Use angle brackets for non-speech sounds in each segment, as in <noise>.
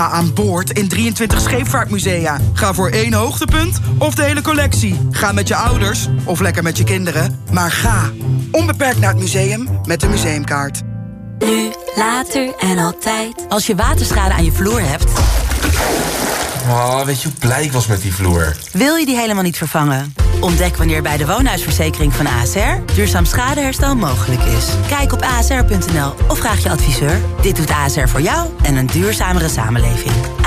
Ga aan boord in 23 scheepvaartmusea. Ga voor één hoogtepunt of de hele collectie. Ga met je ouders of lekker met je kinderen. Maar ga onbeperkt naar het museum met de museumkaart. Nu, later en altijd. Als je waterschade aan je vloer hebt... Oh, weet je hoe blij ik was met die vloer? Wil je die helemaal niet vervangen? Ontdek wanneer bij de woonhuisverzekering van ASR duurzaam schadeherstel mogelijk is. Kijk op asr.nl of vraag je adviseur. Dit doet ASR voor jou en een duurzamere samenleving.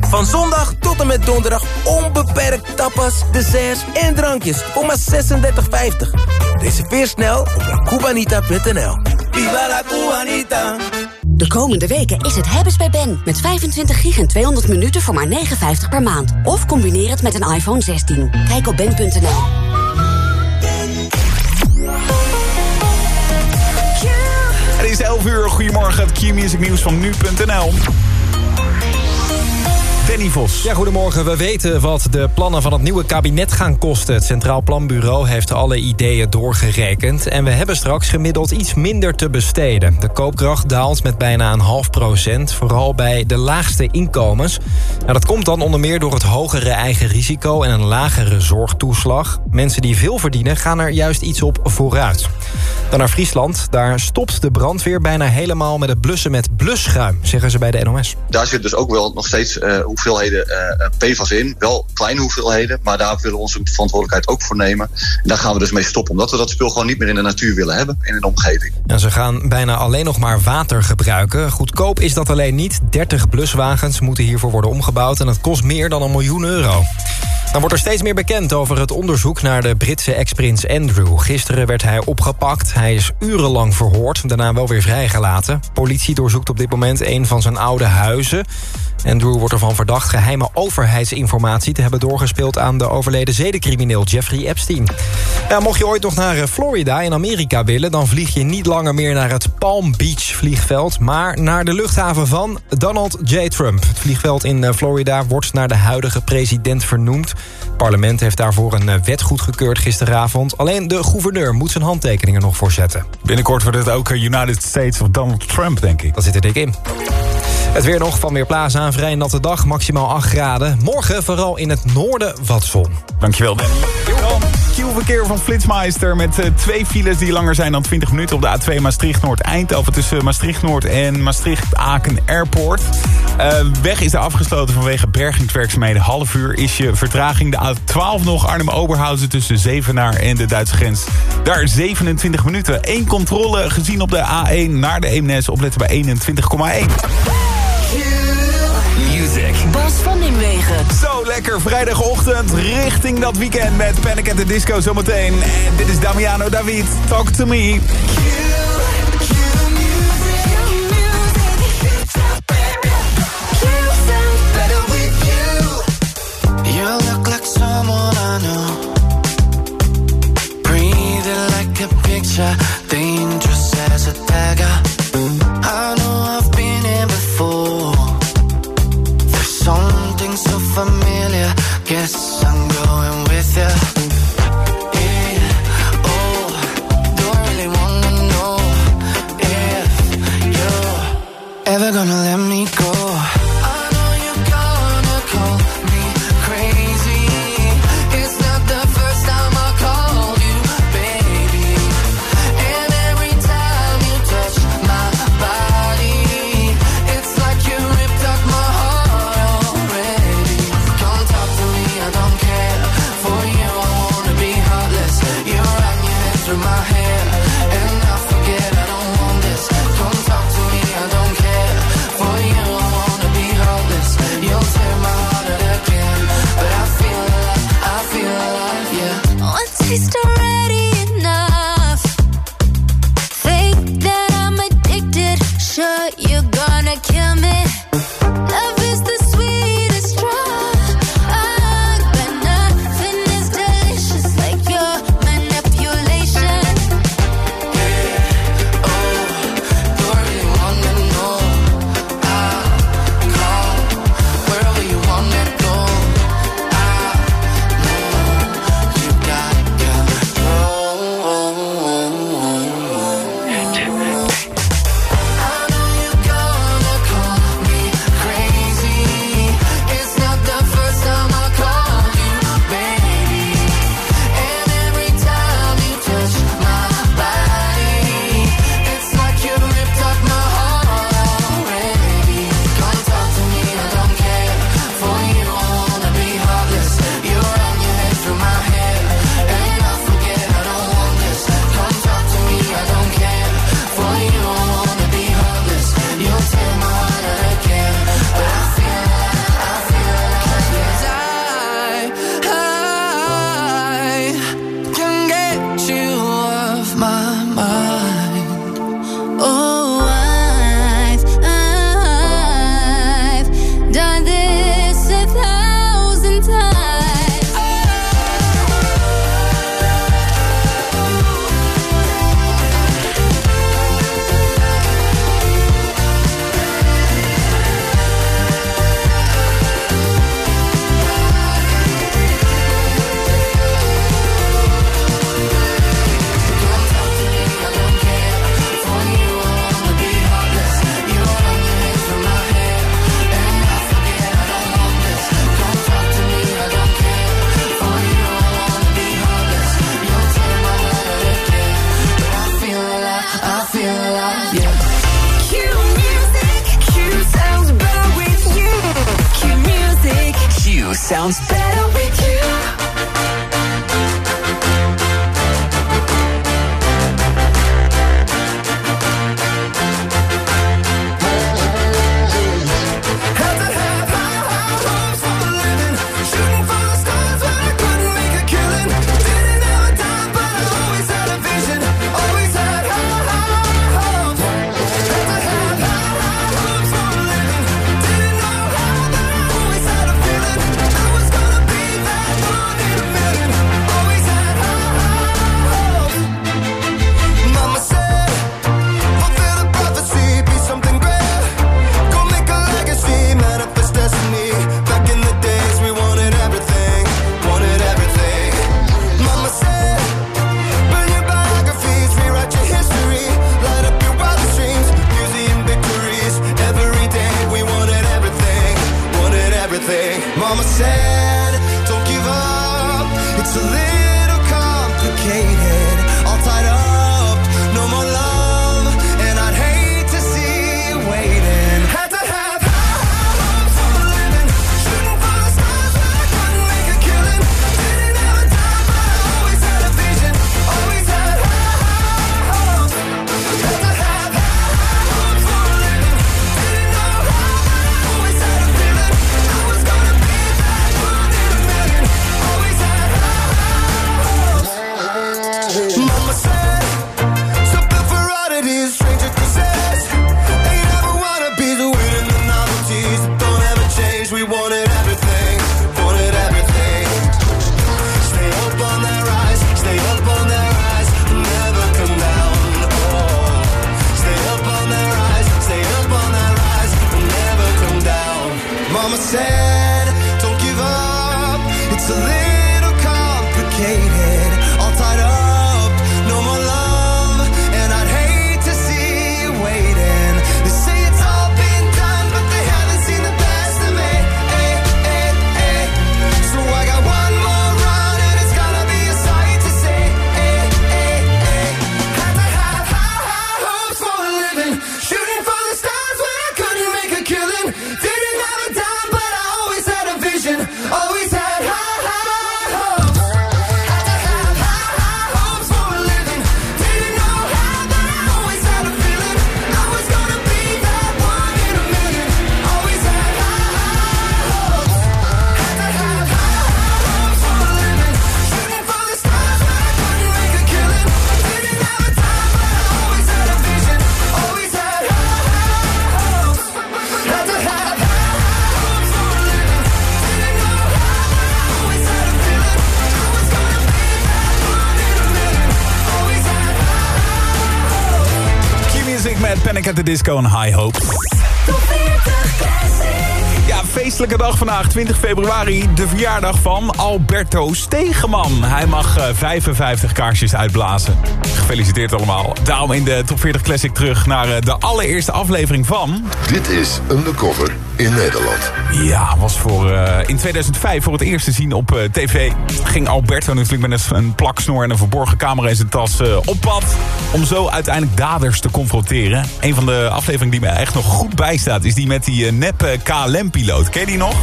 Van zondag tot en met donderdag onbeperkt tapas, desserts en drankjes voor maar 36,50. Reserveer snel op lacubanita.nl. Viva la Cubanita! De komende weken is het hebben's bij Ben. Met 25 gig en 200 minuten voor maar 59 per maand. Of combineer het met een iPhone 16. Kijk op ben.nl. Het is 11 uur. Goedemorgen, het Q-music nieuws van nu.nl. Danny Vos. Ja, goedemorgen. We weten wat de plannen van het nieuwe kabinet gaan kosten. Het Centraal Planbureau heeft alle ideeën doorgerekend. En we hebben straks gemiddeld iets minder te besteden. De koopkracht daalt met bijna een half procent. Vooral bij de laagste inkomens. Nou, dat komt dan onder meer door het hogere eigen risico... en een lagere zorgtoeslag. Mensen die veel verdienen gaan er juist iets op vooruit. Dan naar Friesland. Daar stopt de brandweer bijna helemaal met het blussen met blusschuim... zeggen ze bij de NOS. Daar zit dus ook wel nog steeds uh, hoeveelheden uh, PFAS in. Wel kleine hoeveelheden, maar daar willen we onze verantwoordelijkheid ook voor nemen. En daar gaan we dus mee stoppen, omdat we dat spul gewoon niet meer in de natuur willen hebben, in een omgeving. Ze gaan bijna alleen nog maar water gebruiken. Goedkoop is dat alleen niet. 30 bluswagens moeten hiervoor worden omgebouwd en dat kost meer dan een miljoen euro. Dan wordt er steeds meer bekend over het onderzoek naar de Britse ex-prins Andrew. Gisteren werd hij opgepakt. Hij is urenlang verhoord, daarna wel weer vrijgelaten. Politie doorzoekt op dit moment een van zijn oude huizen. Andrew wordt ervan verdacht geheime overheidsinformatie te hebben doorgespeeld aan de overleden zedencrimineel Jeffrey Epstein. Ja, mocht je ooit nog naar Florida in Amerika willen, dan vlieg je niet langer meer naar het Palm Beach vliegveld, maar naar de luchthaven van Donald J. Trump. Het vliegveld in Florida wordt naar de huidige president vernoemd. Het parlement heeft daarvoor een wet goedgekeurd gisteravond. Alleen de gouverneur moet zijn handtekeningen nog voor zetten. Binnenkort wordt het ook United States of Donald Trump, denk ik. Dat zit er dik in. Het weer nog van Weerplaza, een vrij natte dag, maximaal 8 graden. Morgen vooral in het noorden wat zon. Dankjewel, Danny. Q-verkeer van Flitsmeister met uh, twee files die langer zijn dan 20 minuten... op de A2 Maastricht-Noord-Eindhoven tussen Maastricht-Noord en Maastricht-Aken Airport. Uh, weg is er afgesloten vanwege bergingswerkzaamheden. Half uur is je vertraging. De A12 nog Arnhem-Oberhausen tussen Zevenaar en de Duitse grens. Daar 27 minuten. Eén controle gezien op de A1 naar de Eemnes. Opletten bij 21,1. Music. Bas van Nimwegen. Zo lekker vrijdagochtend richting dat weekend met Panic at the Disco zometeen. En dit is Damiano David. Talk to me. You look like someone I know. The Disco en High Hope. Feestelijke dag vandaag, 20 februari. De verjaardag van Alberto Stegeman. Hij mag eh, 55 kaarsjes uitblazen. Gefeliciteerd allemaal. Daarom in de Top 40 Classic terug naar eh, de allereerste aflevering van... Dit is Undercover in Nederland. Ja, was voor, eh, in 2005 voor het eerst te zien op eh, tv. Ging Alberto natuurlijk met een, een plaksnoor en een verborgen camera in zijn tas eh, op pad. Om zo uiteindelijk daders te confronteren. Een van de afleveringen die me echt nog goed bijstaat... is die met die eh, neppe KLM-piloot. Ken je die nog?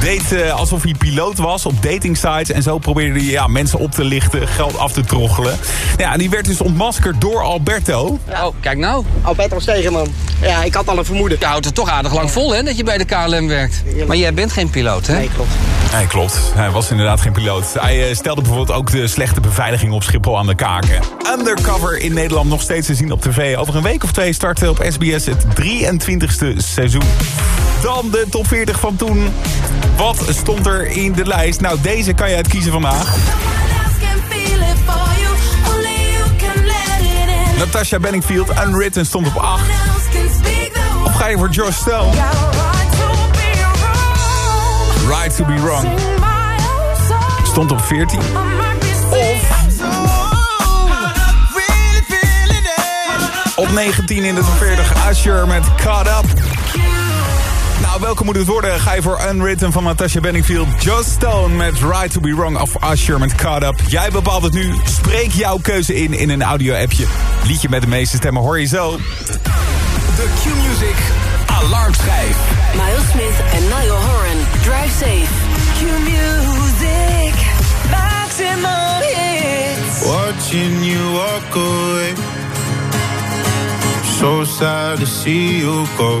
Deed eh, alsof hij piloot was op datingsites. En zo probeerde hij ja, mensen op te lichten, geld af te troggelen. Ja, die werd dus ontmaskerd door Alberto. Oh, kijk nou. Alberto Stegeman. Ja, ik had al een vermoeden. Je houdt het toch aardig lang vol, hè, dat je bij de KLM werkt. Maar jij bent geen piloot, hè? Nee, klopt. Nee, klopt. Hij was inderdaad geen piloot. Hij eh, stelde bijvoorbeeld ook de slechte beveiliging op Schiphol aan de kaken. Undercover in Nederland nog steeds te zien op tv. Over een week of twee starten op SBS het 23e seizoen. Dan de top 40 van toen. Wat stond er in de lijst? Nou, deze kan je uitkiezen vandaag. Natasha Benningfield, Unwritten, stond op 8. Of ga je voor Josh Stone? Right to be wrong. Stond op 14. Of... Op 19 in de top 40, Usher met Caught Up. Welkom welke moet het worden? Ga je voor Unwritten van Natasha Benningfield. Just Stone met Right to be Wrong of Usher met Caught Up. Jij bepaalt het nu. Spreek jouw keuze in in een audio-appje. Liedje met de meeste stemmen hoor je zo. De Q-Music Alarm Alarmschijf. Miles Smith en Niall Horan. Drive safe. Q-Music. Maximum hits. Watching you walk away. So sad to see you go.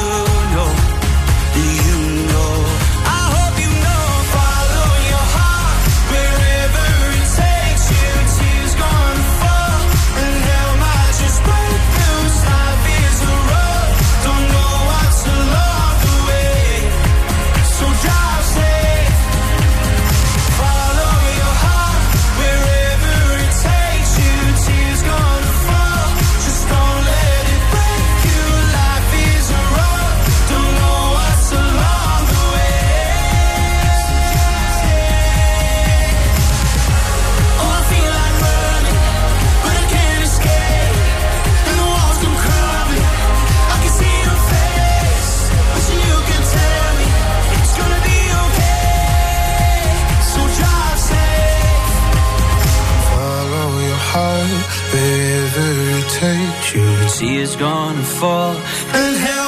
she is gonna fall. And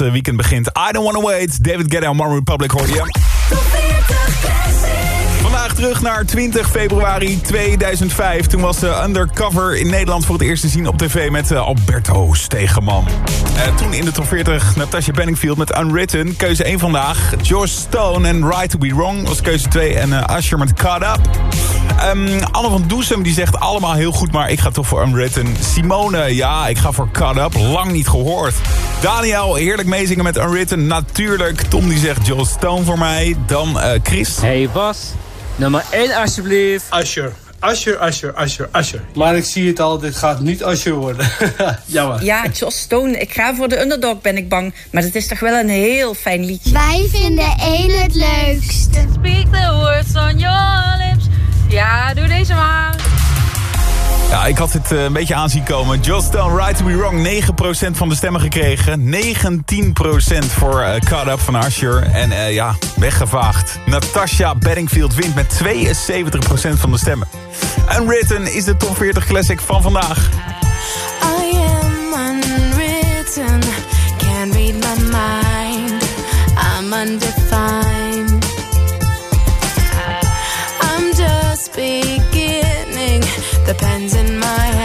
eh, weekend begint. I don't wanna wait. David Guetta en Republic hoor je. Vandaag terug naar 20 februari 2005. Toen was de Undercover in Nederland voor het eerst te zien op tv met eh, Alberto Stegeman. Eh, toen in de top 40 Natasha Benningfield met Unwritten. Keuze 1 vandaag. Josh Stone en Right to Be Wrong was keuze 2. En eh, Usher met Caught Up. Ehm, Anne van Doesem die zegt allemaal heel goed, maar ik ga toch voor Unwritten. Simone, ja, ik ga voor Caught Up. Lang niet gehoord. Daniel, heerlijk meezingen met Unwritten. Natuurlijk. Tom die zegt Josh Stone voor mij. Dan eh, Chris. Hey Bas, nummer 1 alsjeblieft. Usher. Usher, Usher, Usher, Usher. Maar ik zie het al, dit gaat niet Usher worden. <laughs> Jammer. Ja, Joss Stone. Ik ga voor de underdog, ben ik bang. Maar het is toch wel een heel fijn liedje. Wij vinden één het leukst. Speak the words on your lips. Ja, doe deze maar. Ik had dit eh, een beetje aanzien komen. Just Stone, Right to Be Wrong. 9% van de stemmen gekregen. 19% voor uh, Caught Up van Usher. En eh, ja, weggevaagd. Natasha Bedingfield wint met 72% van de stemmen. Unwritten is de top 40 classic van vandaag. I am unwritten, can't read my mind. I'm undefined. I'm just beginning, the pen's in my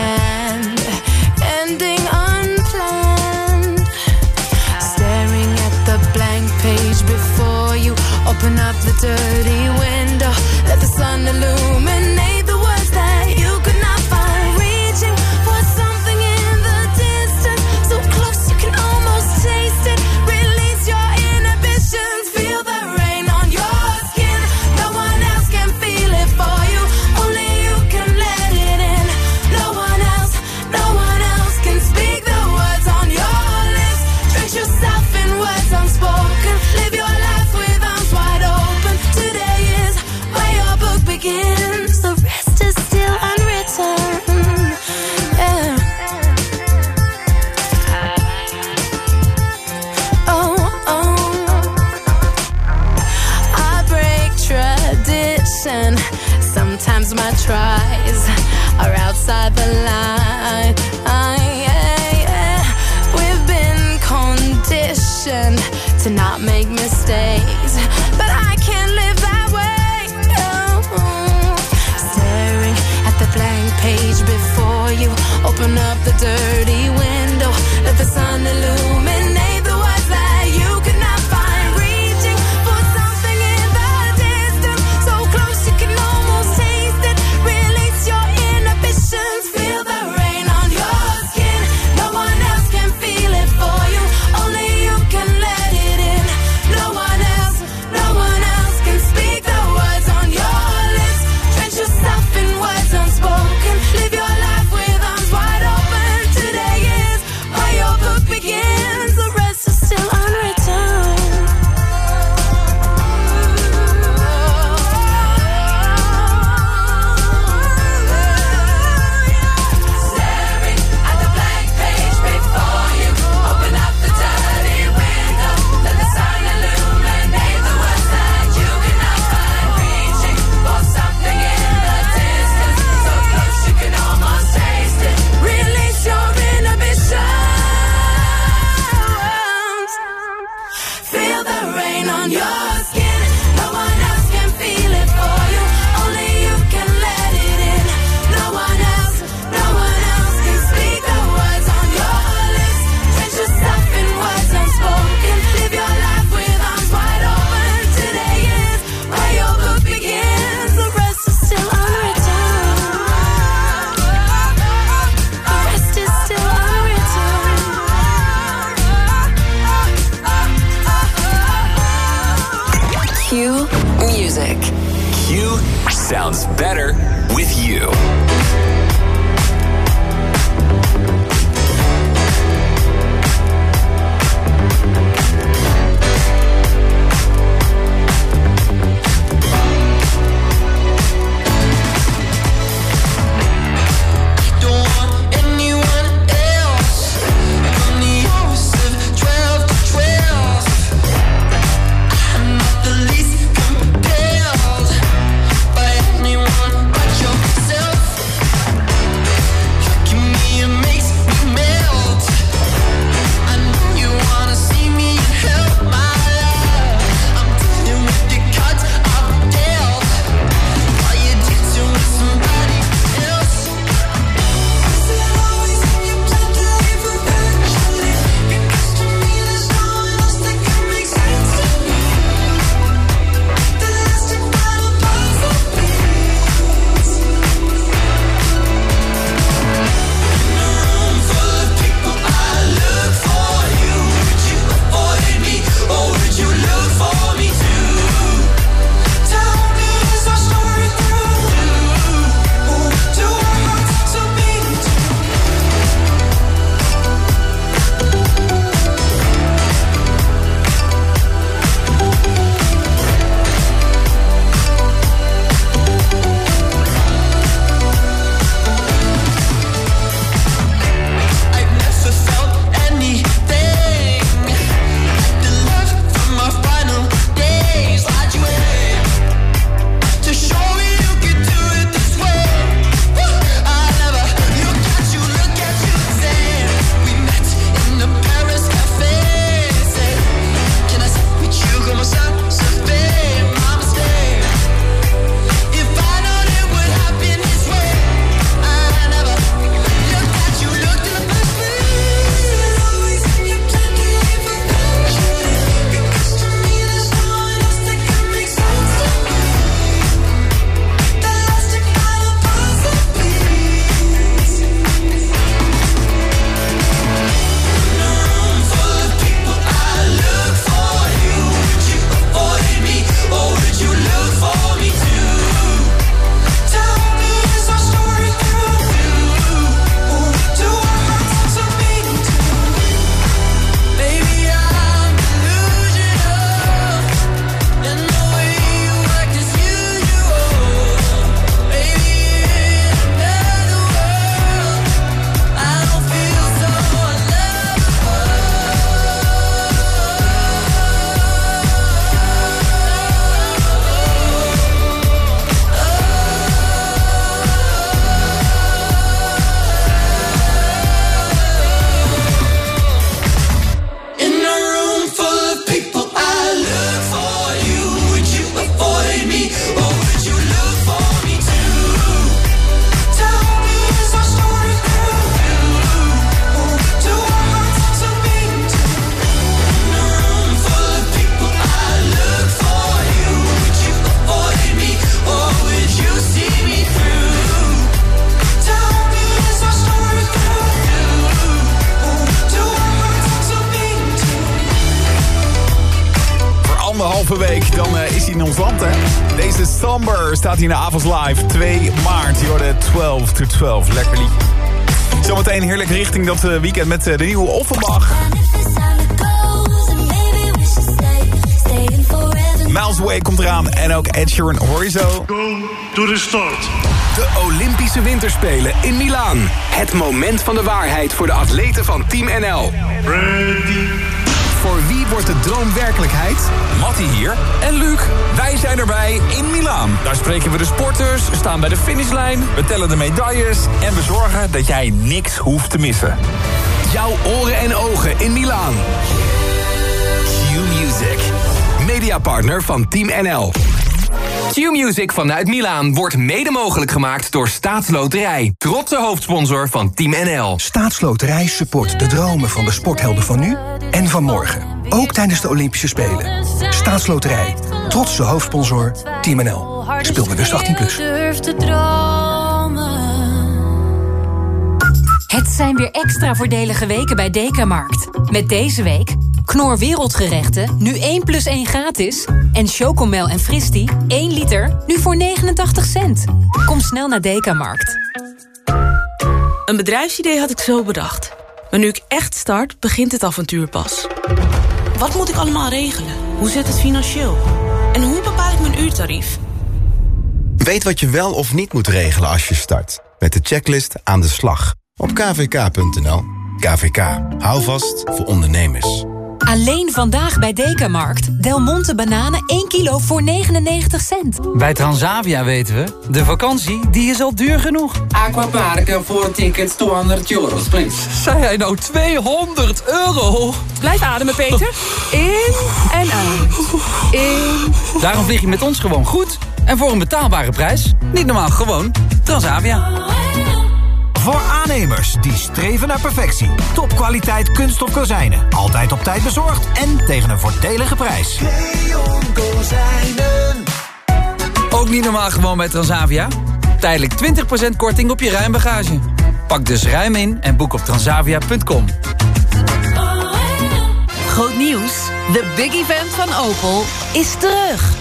staat hier in de Avonds Live. 2 maart, je hoorde 12 to 12. Lekker liedje. Zometeen heerlijk richting dat eh, weekend met eh, de nieuwe Offenbach. Miles Way komt eraan en ook Ed Sheeran Horizo. To the start. De Olympische Winterspelen in Milaan. Het moment van de waarheid voor de atleten van Team NL. Ready. Voor wie wordt de droom werkelijkheid? Mattie hier en Luc. Wij zijn erbij in Milaan. Daar spreken we de sporters, staan bij de finishlijn, we tellen de medailles en we zorgen dat jij niks hoeft te missen. Jouw oren en ogen in Milaan. Q-Music. Mediapartner van Team NL. Q-Music vanuit Milaan wordt mede mogelijk gemaakt door Staatsloterij. Trotse hoofdsponsor van Team NL. Staatsloterij support de dromen van de sporthelden van nu en van morgen. Ook tijdens de Olympische Spelen. Staatsloterij. Trotse hoofdsponsor Team NL. Speel bewust 18+. Plus. Het zijn weer extra voordelige weken bij Dekamarkt. Met deze week Knor Wereldgerechten, nu 1 plus 1 gratis. En Chocomel en Fristi, 1 liter, nu voor 89 cent. Kom snel naar Dekamarkt. Een bedrijfsidee had ik zo bedacht. Maar nu ik echt start, begint het avontuur pas. Wat moet ik allemaal regelen? Hoe zit het financieel? En hoe bepaal ik mijn uurtarief? Weet wat je wel of niet moet regelen als je start. Met de checklist aan de slag. Op kvk.nl. KVK. Hou vast voor ondernemers. Alleen vandaag bij Dekamarkt. Del Monte bananen 1 kilo voor 99 cent. Bij Transavia weten we, de vakantie die is al duur genoeg. Aquaparken voor tickets 200 euros, please. Zei hij nou 200 euro? Blijf ademen, Peter. In en uit. In. Daarom vlieg je met ons gewoon goed. En voor een betaalbare prijs. Niet normaal, gewoon Transavia. Voor aannemers die streven naar perfectie. Topkwaliteit kunststof kozijnen. Altijd op tijd bezorgd en tegen een voordelige prijs. Ook niet normaal gewoon bij Transavia. Tijdelijk 20% korting op je ruimbagage. Pak dus ruim in en boek op transavia.com. Groot nieuws. De big event van Opel is terug.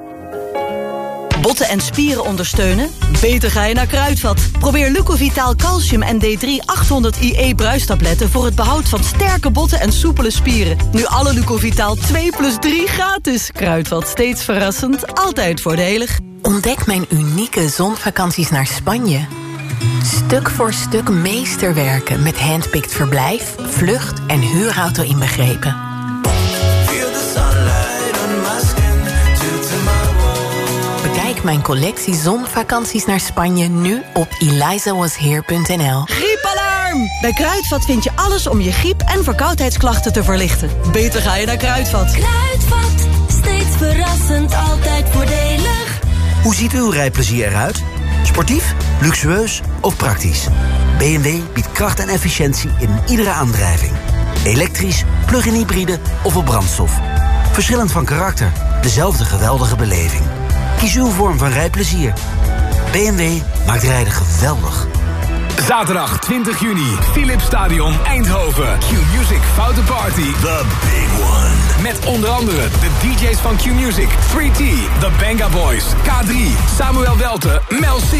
Botten en spieren ondersteunen? Beter ga je naar Kruidvat. Probeer Lucovitaal Calcium en D3 800 IE bruistabletten... voor het behoud van sterke botten en soepele spieren. Nu alle Lucovitaal 2 plus 3 gratis. Kruidvat, steeds verrassend, altijd voordelig. Ontdek mijn unieke zonvakanties naar Spanje. Stuk voor stuk meesterwerken met handpicked verblijf, vlucht en huurauto inbegrepen. Mijn collectie zonvakanties naar Spanje nu op elizawasheer.nl. Griepalarm! Bij Kruidvat vind je alles om je griep- en verkoudheidsklachten te verlichten. Beter ga je naar Kruidvat. Kruidvat, steeds verrassend, altijd voordelig. Hoe ziet uw rijplezier eruit? Sportief, luxueus of praktisch? BMW biedt kracht en efficiëntie in iedere aandrijving. Elektrisch, plug-in hybride of op brandstof. Verschillend van karakter, dezelfde geweldige beleving. Kies uw vorm van rijplezier. BMW maakt rijden geweldig. Zaterdag 20 juni, Philips Stadion Eindhoven. Q-Music Foute Party. The Big One. Met onder andere de DJ's van Q-Music, 3T, The Banga Boys, K3, Samuel Welte, Mel C.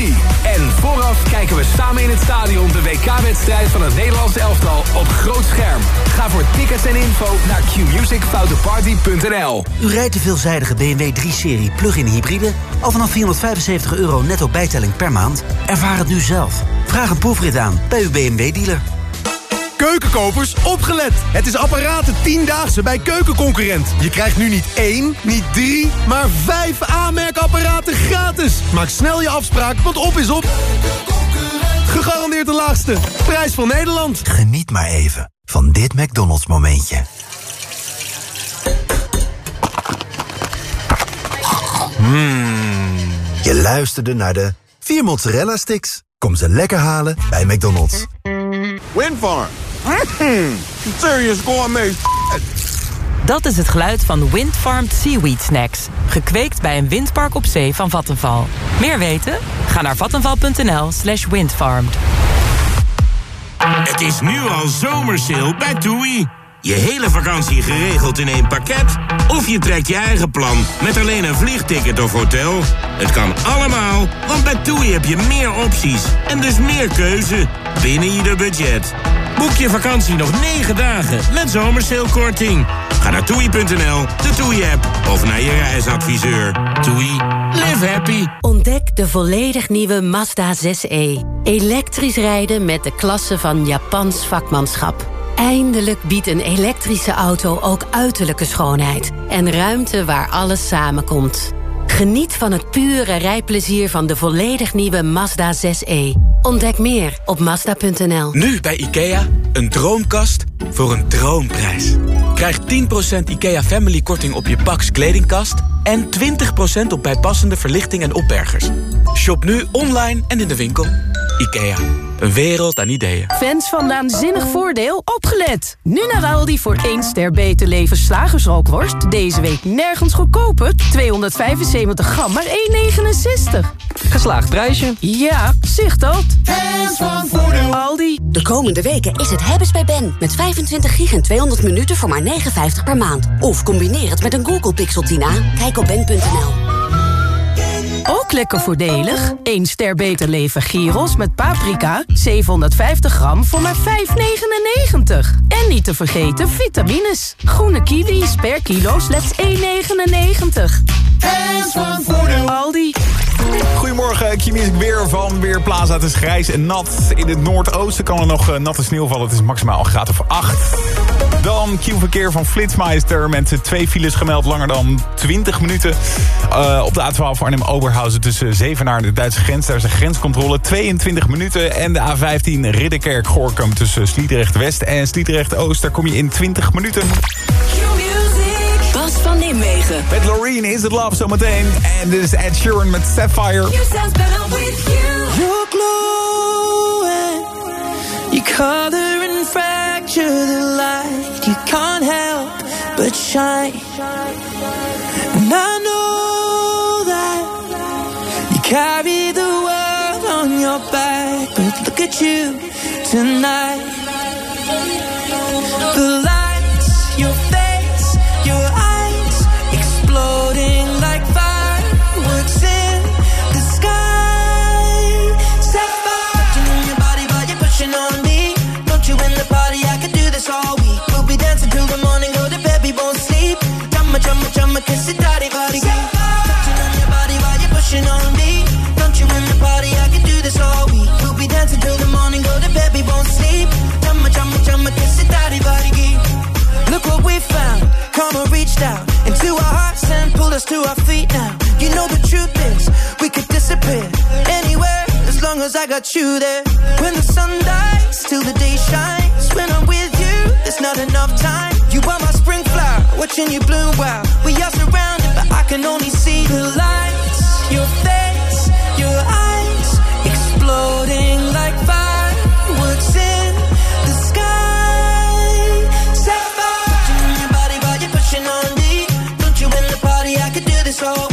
En vooraf kijken we samen in het stadion de WK-wedstrijd van het Nederlandse elftal op groot scherm. Ga voor tickets en info naar qmusicfouteparty.nl. U rijdt de veelzijdige BMW 3-serie plug-in hybride... al vanaf 475 euro netto bijtelling per maand? Ervaar het nu zelf. Vraag een proefrit aan bij uw BMW-dealer. Keukenkopers, opgelet! Het is apparaten 10-daagse bij Keukenconcurrent. Je krijgt nu niet één, niet drie, maar vijf aanmerkapparaten gratis. Maak snel je afspraak, want op is op. Gegarandeerd de laagste. Prijs van Nederland. Geniet maar even van dit McDonald's momentje. Mmm. Je luisterde naar de 4 mozzarella sticks. Kom ze lekker halen bij McDonald's. Windfarm. Mm, serious gourmet. Dat is het geluid van Windfarmed Seaweed Snacks. Gekweekt bij een windpark op zee van Vattenval. Meer weten? Ga naar vattenval.nl slash windfarmed. Het is nu al zomersale bij TUI. Je hele vakantie geregeld in één pakket? Of je trekt je eigen plan met alleen een vliegticket of hotel? Het kan allemaal, want bij TUI heb je meer opties en dus meer keuze binnen ieder budget. Boek je vakantie nog 9 dagen met zomersalekorting. Ga naar toei.nl, de TUI-app of naar je reisadviseur. TUI, live happy. Ontdek de volledig nieuwe Mazda 6e. Elektrisch rijden met de klasse van Japans vakmanschap. Eindelijk biedt een elektrische auto ook uiterlijke schoonheid... en ruimte waar alles samenkomt. Geniet van het pure rijplezier van de volledig nieuwe Mazda 6e. Ontdek meer op Mazda.nl. Nu bij IKEA, een droomkast voor een droomprijs. Krijg 10% IKEA Family korting op je Pax kledingkast... en 20% op bijpassende verlichting en opbergers. Shop nu online en in de winkel. IKEA, een wereld aan ideeën. Fans van Naanzinnig Voordeel, opgelet! Nu naar Aldi voor 1 ster beter leven slagersrookworst. Deze week nergens goedkoper. 275 gram, maar 1,69. Geslaagd prijsje. Ja, zicht dat. Fans van Voordeel. Aldi. De komende weken is het hebben's bij Ben. Met 25 gig en 200 minuten voor maar 59 per maand. Of combineer het met een Google Pixel Tina. Kijk op ben.nl. Ook lekker voordelig. 1 ster beter leven gyros met paprika. 750 gram voor maar 5,99. En niet te vergeten vitamines. Groene kiwis per kilo slechts 1,99. Hands van Voordeel. Aldi. Goedemorgen, Q-Music weer van Weerplaza. Het is grijs en nat. In het noordoosten kan er nog eh, natte sneeuw vallen. Het is maximaal een graad of 8. Dan Q-verkeer van Flitsmeister met twee files gemeld langer dan 20 minuten. Uh, op de A12 Arnhem-Oberhausen tussen Zevenaar en de Duitse grens. Daar is een grenscontrole 22 minuten. En de A15 Ridderkerk-Gorkum tussen Sliedrecht-West en Sliedrecht-Oost. Daar kom je in 20 minuten. Bas van Nimwegen. Met Loreen is het love zometeen. En dit is Ed Sheeran met Sapphire. You sounds better with you. You're glowing. You color and fracture the light. You can't help but shine. And I carry the world on your back. But look at you tonight. As I got you there. When the sun dies, till the day shines. When I'm with you, there's not enough time. You are my spring flower, watching you bloom wild. We are surrounded, but I can only see the lights. Your face, your eyes, exploding like fireworks in the sky. Sapphire, on your body while you're pushing on me. Don't you in the party? I could do this all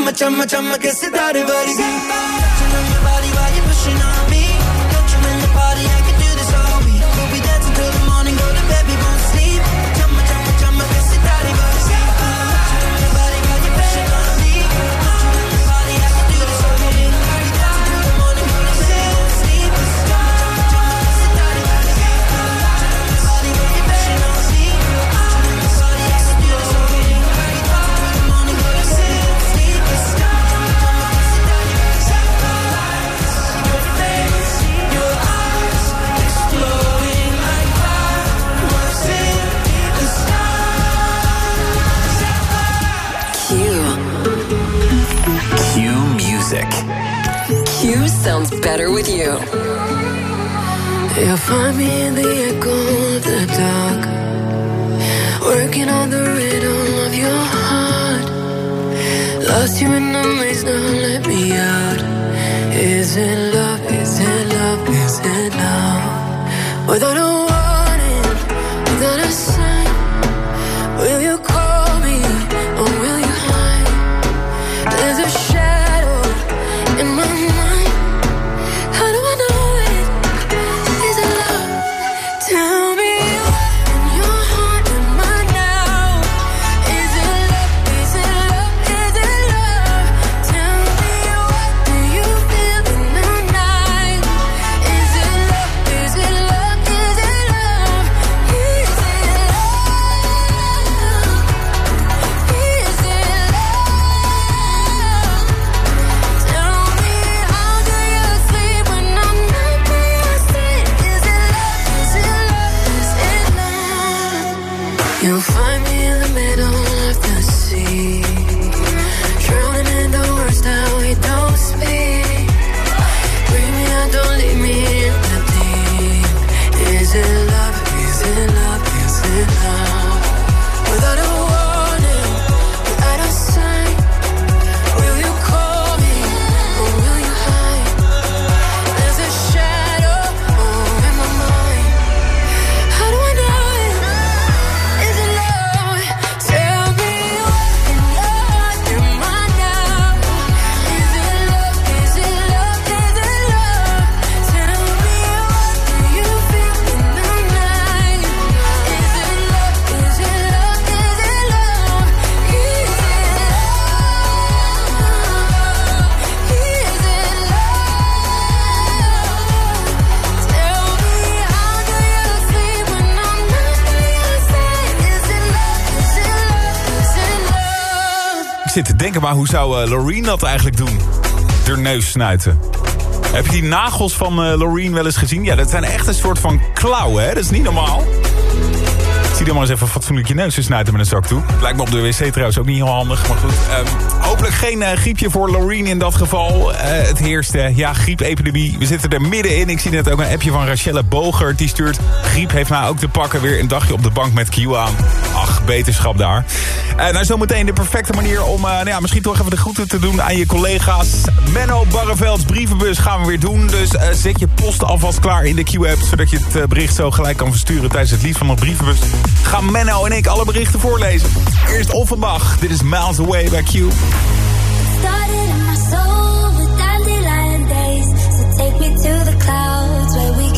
chamma chamma chamma che sitare varighi chamma chamma better with you. You'll find me in the echo of the dark, working on the rhythm of your heart. Lost you in the maze, now let me out. Is it love? Is it love? Is it love? Without a maar hoe zou eh, Loreen dat eigenlijk doen? De neus snuiten. Heb je die nagels van eh Loreen wel eens gezien? Ja, dat zijn echt een soort van klauwen, hè? Dat is niet normaal. Zie dan maar eens even fatsoenlijk je neus te snuiten met een zak toe. Lijkt me op de wc trouwens ook niet heel handig, maar goed. Ehm, hopelijk geen eh, griepje voor Loreen in dat geval. Het heerst, eh, ja, griepepidemie. We zitten er middenin. Ik zie net ook een appje van Rachelle Bogert. Die stuurt, griep heeft nou ook te pakken. Weer een dagje op de bank met Q aan. Beterschap daar. En nou, zometeen de perfecte manier om eh, nou ja, misschien toch even de groeten te doen aan je collega's. Menno Barrevelds brievenbus gaan we weer doen. Dus eh, zet je post alvast klaar in de Q-app... zodat je het eh, bericht zo gelijk kan versturen tijdens het lied van de brievenbus. Gaan Menno en ik alle berichten voorlezen. Eerst Offenbach. Dit is Miles Away bij Q. Started my soul with days. Take me to the clouds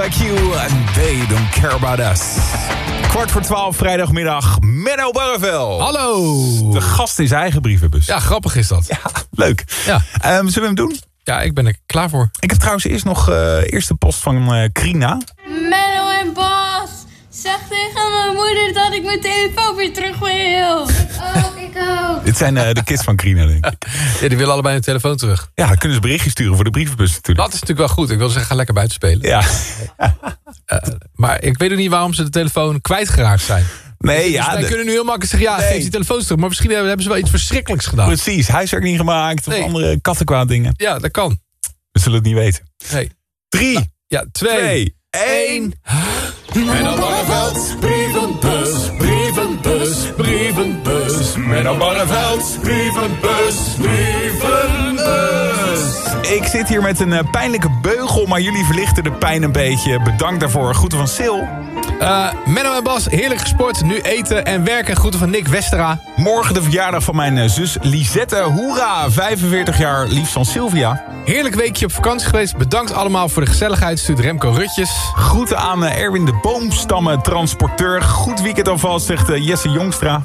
Bij Q. And they don't care about us. Kwart voor twaalf, vrijdagmiddag. Menno Barrevel. Hallo. De gast in zijn eigen brievenbus. Ja, grappig is dat. Ja, leuk. Ja. Ehm, zullen we hem doen? Ja, ik ben er klaar voor. Ik heb trouwens eerst nog eh eerste post van eh Krina. Menno en Bas, zeg tegen mijn moeder dat ik mijn telefoon weer terug wil. Ik ook, ik ook. Dit zijn eh, de kids van Krina, denk ik. Ja, die willen allebei hun telefoon terug. Ja, dan kunnen ze berichtjes sturen voor de brievenbus natuurlijk. Dat is natuurlijk wel goed. Ik wil zeggen, ga lekker buiten spelen. Ja. Maar ik weet ook niet waarom ze de telefoon kwijtgeraakt zijn. Nee, Dus ja. wij de- kunnen nu heel makkelijk zeggen, ja, Nee. geef die telefoon terug. Maar misschien hebben ze wel iets verschrikkelijks gedaan. Precies, huiswerk niet gemaakt of Nee. andere kattenkwaad dingen. Ja, dat kan. We zullen het niet weten. Nee. Drie, Ja, twee. twee, één. Menno Barreveld, brievenbus, brievenbus, brievenbus. Menno Barreveld, brievenbus, brievenbus. Ik zit hier met een eh, pijnlijke beugel, maar jullie verlichten de pijn een beetje. Bedankt daarvoor. Groeten van Sil. Eh, Menno en Bas, heerlijk gesport. Nu eten en werken. Groeten van Nick Westera. Morgen de verjaardag van mijn eh, zus Lisette. Hoera, 45 jaar, liefst van Sylvia. Heerlijk weekje op vakantie geweest. Bedankt allemaal voor de gezelligheid. Stuurt Remco Rutjes. Groeten aan Erwin de Boomstammen, transporteur. Goed weekend alvast, zegt Jesse Jongstra.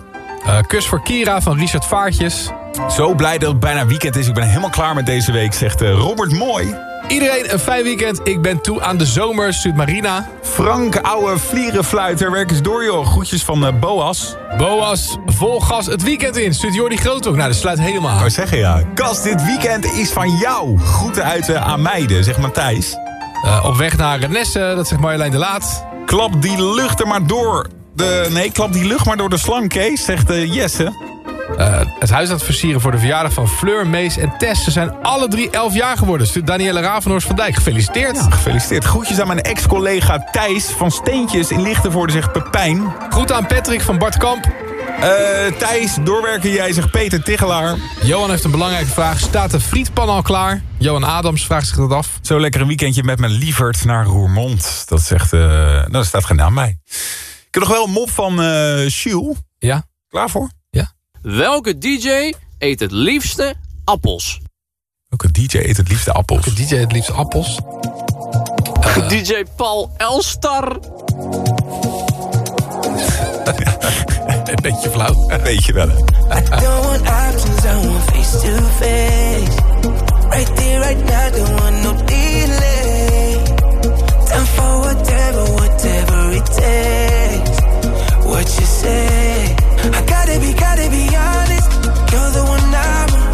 Kus voor Kira van Richard Vaartjes. Zo blij dat het bijna weekend is. Ik ben helemaal klaar met deze week, zegt eh, Robert Mooi. Iedereen een fijn weekend. Ik ben toe aan de zomer. Stuurt Marina. Frank, ouwe vlierenfluiter, werk eens door joh. Groetjes van eh, Boas. Boas, vol gas het weekend in. Stuurt Jordi Groot ook. Nou, dat sluit helemaal Ik aan. wou zeggen ja. Kas, dit weekend is van jou. Groeten uit uh, aan meiden, zegt Matthijs. Eh, op weg naar Renesse, dat zegt Marjolein de Laat. Klap die lucht er maar door. De, nee, klap die lucht maar door de slang, Kees, zegt eh, Jesse. Eh, het huis aan het versieren voor de verjaardag van Fleur, Mees en Tess. Ze zijn alle drie elf jaar geworden. Stuurt Danielle Ravenhorst van Dijk. Gefeliciteerd. Ja, gefeliciteerd. Groetjes aan mijn ex-collega Thijs van Steentjes in Lichtenvoorde, zegt Pepijn. Goed aan Patrick van Bart Kamp. Eh, Thijs, doorwerken jij, zegt Peter Tichelaar. Johan heeft een belangrijke vraag. Staat de frietpan al klaar? Johan Adams vraagt zich dat af. Zo lekker een weekendje met mijn lieverd naar Roermond. Dat zegt, eh nou, daar staat geen naam bij. Ik heb nog wel een mop van Shiel. Ja? Klaar voor? Welke DJ eet het liefste appels? Welke DJ eet het liefste appels? De DJ het liefst appels. DJ Paul Elstar. <laughs> Een beetje flauw. Weet je wel. don't want options, I want face to face. Right there, right now, don't want no delay. Time for whatever, whatever it takes. What you say? I gotta be, gotta be honest. You're the one I want.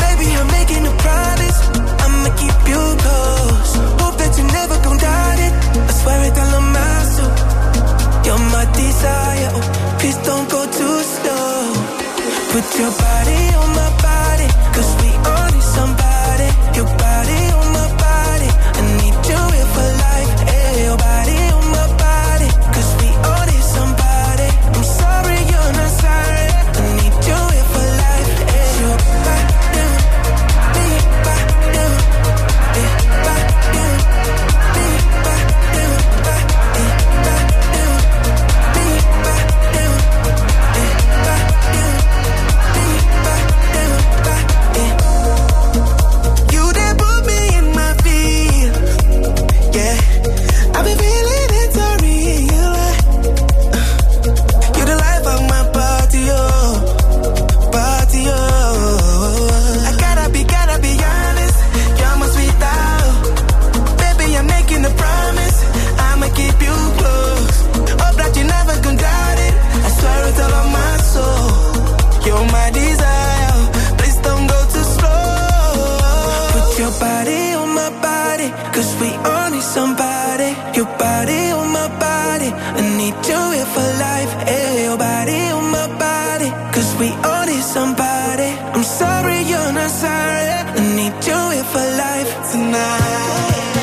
Baby, I'm making a promise. I'ma keep you close. Hope that you never doubt it. I swear it all on my soul. You're my desire. Oh, please don't go too slow. Put your body on my body. Cause we need somebody. Somebody. I'm sorry you're not sorry. I need you here for life tonight.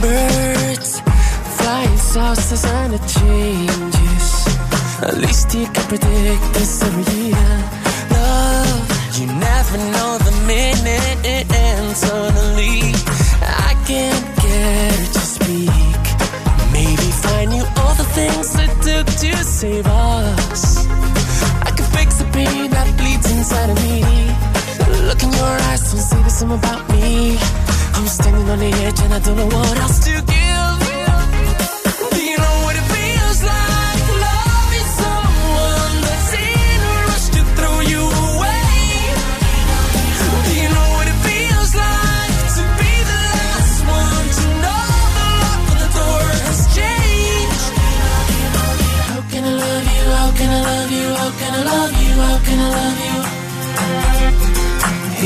Birds flying as and it changes. At least you can predict this every year. Love, you never know the minute it ends. Suddenly, I can't get to speak. Maybe find you all the things it took to save us. I can fix the pain that bleeds inside of me. Look in your eyes, don't say the same about me. I'm standing on the edge and I don't know what else to give. Do you know what it feels like? Loving someone that's in a rush to throw you away. Do you know what it feels like to be the last one to know the lock on the door has changed? How can I love you? How can I love you? How can I love you? How can I love you?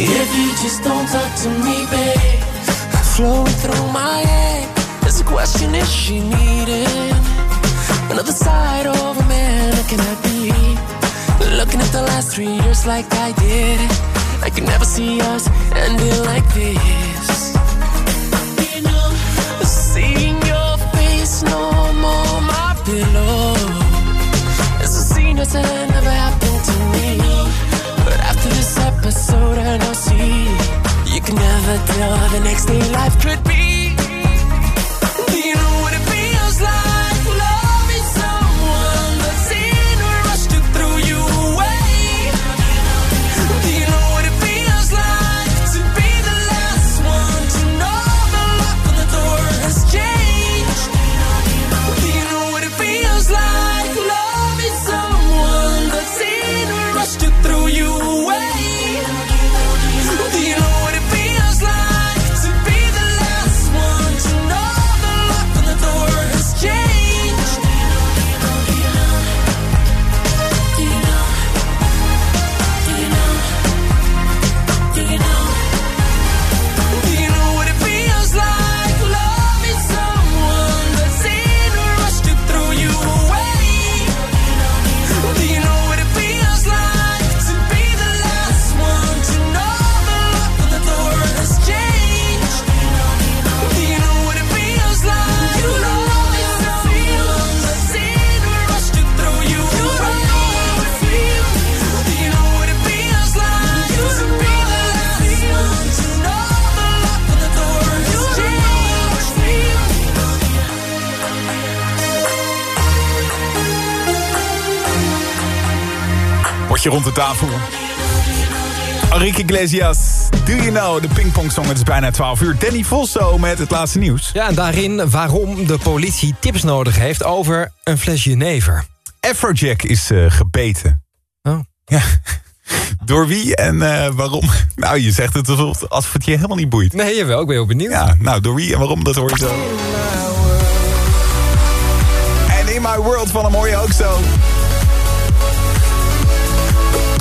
If you just don't talk to me, babe. Flowing through my head is a question: Is she needing another side of a man? Can I be looking at the last three years like I did? I can never see us ending like this. Seeing your face no more my pillow. It's a scene that never happened to me. But after this episode, I know see you can never tell the next day life could be. De tafel. Enrique Iglesias, Do You Know, de pingpongsong. Het is bijna 12 uur. Danny Vosso met het laatste nieuws. Ja, en daarin waarom de politie tips nodig heeft over een fles jenever. Afrojack is eh, gebeten. Oh. Ja. <laughs> Door wie en eh, waarom? <laughs> Nou, je zegt het alsof alsof het je helemaal niet boeit. Nee, jawel, ik ben heel benieuwd. Ja, nou, door wie en waarom, dat hoor je zo. En In My World van een mooie ook zo.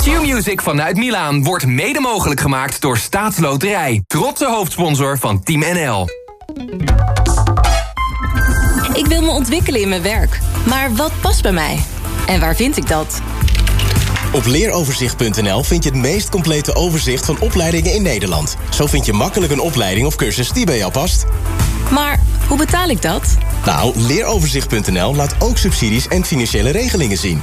Q-Music vanuit Milaan wordt mede mogelijk gemaakt door Staatsloterij. Trotse hoofdsponsor van Team NL. Ik wil me ontwikkelen in mijn werk. Maar wat past bij mij? En waar vind ik dat? Op leeroverzicht.nl vind je het meest complete overzicht van opleidingen in Nederland. Zo vind je makkelijk een opleiding of cursus die bij jou past. Maar hoe betaal ik dat? Nou, leeroverzicht.nl laat ook subsidies en financiële regelingen zien.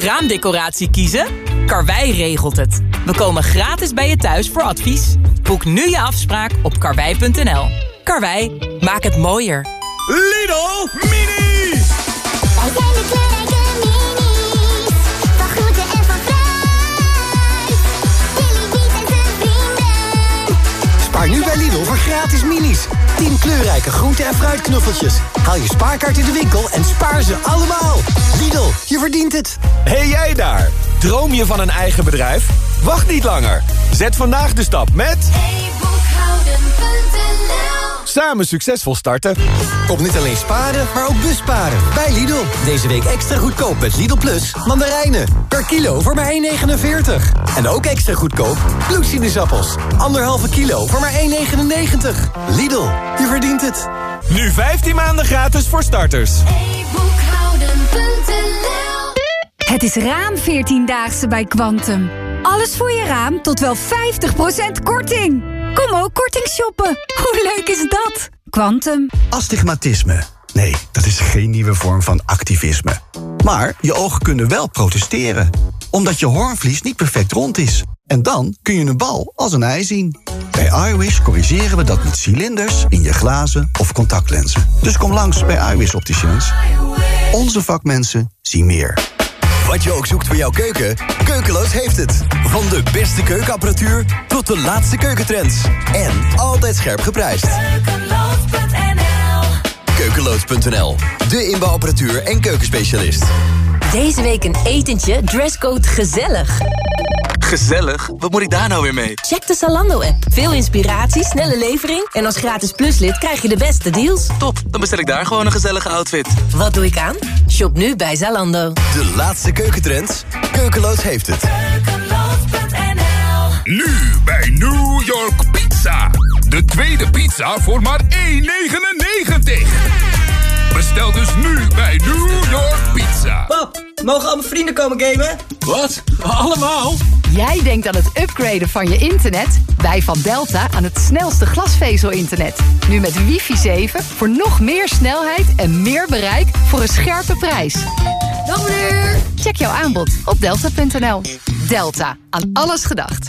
Raamdecoratie kiezen? Karwei regelt het. We komen gratis bij je thuis voor advies. Boek nu je afspraak op karwei.nl. Karwei, maak het mooier. Lidl Mini! nu bij Lidl voor gratis minis. 10 kleurrijke groente- en fruitknuffeltjes. Haal je spaarkaart in de winkel en spaar ze allemaal. Lidl, je verdient het. Hey jij daar, droom je van een eigen bedrijf? Wacht niet langer. Zet vandaag de stap met... Samen succesvol starten. Kom niet alleen sparen, maar ook busparen. Bij Lidl. Deze week extra goedkoop met Lidl Plus. Mandarijnen. Per kilo voor maar 1,49. En ook extra goedkoop bloedsinusappels. Anderhalve kilo voor maar 1,99. Lidl, je verdient het. Nu 15 maanden gratis voor starters. Het is raam 14-daagse bij Quantum. Alles voor je raam tot wel 50% korting. Kom ook korting shoppen. Hoe leuk is dat? Quantum. Astigmatisme. Nee, dat is geen nieuwe vorm van activisme. Maar je ogen kunnen wel protesteren. Omdat je hoornvlies niet perfect rond is. En dan kun je een bal als een ei zien. Bij iWish corrigeren we dat met cilinders in je glazen of contactlenzen. Dus kom langs bij iWish Opticians. Onze vakmensen zien meer. Wat je ook zoekt voor jouw keuken, Keukeloos heeft het. Van de beste keukenapparatuur tot de laatste keukentrends. En altijd scherp geprijsd. Keukeloos.nl, de inbouwapparatuur en keukenspecialist. Deze week een etentje, dresscode gezellig. Gezellig? Wat moet ik daar nou weer mee? Check de Zalando-app. Veel inspiratie, snelle levering... en als gratis pluslid krijg je de beste deals. Top, dan bestel ik daar gewoon een gezellige outfit. Wat doe ik aan? Shop nu bij Zalando. De laatste keukentrends, Keukeloos heeft het. Nu bij New York Pizza. De tweede pizza voor maar 1,99. Bestel dus nu bij New York Pizza. Pap, mogen al mijn vrienden komen gamen? Wat? Allemaal? Jij denkt aan het upgraden van je internet? Wij van Delta aan het snelste glasvezel-internet. Nu met wifi 7 voor nog meer snelheid en meer bereik voor een scherpe prijs. Dag meneer! Check jouw aanbod op delta.nl. Delta, aan alles gedacht.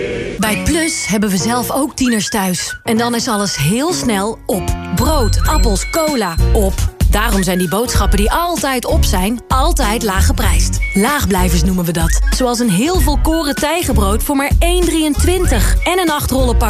Bij Plus hebben we zelf ook tieners thuis. En dan is alles heel snel op. Brood, appels, cola, op. Daarom zijn die boodschappen die altijd op zijn, altijd laag geprijsd. Laagblijvers noemen we dat. Zoals een heel volkoren tijgenbrood voor maar 1,23. En een 8 rollen pak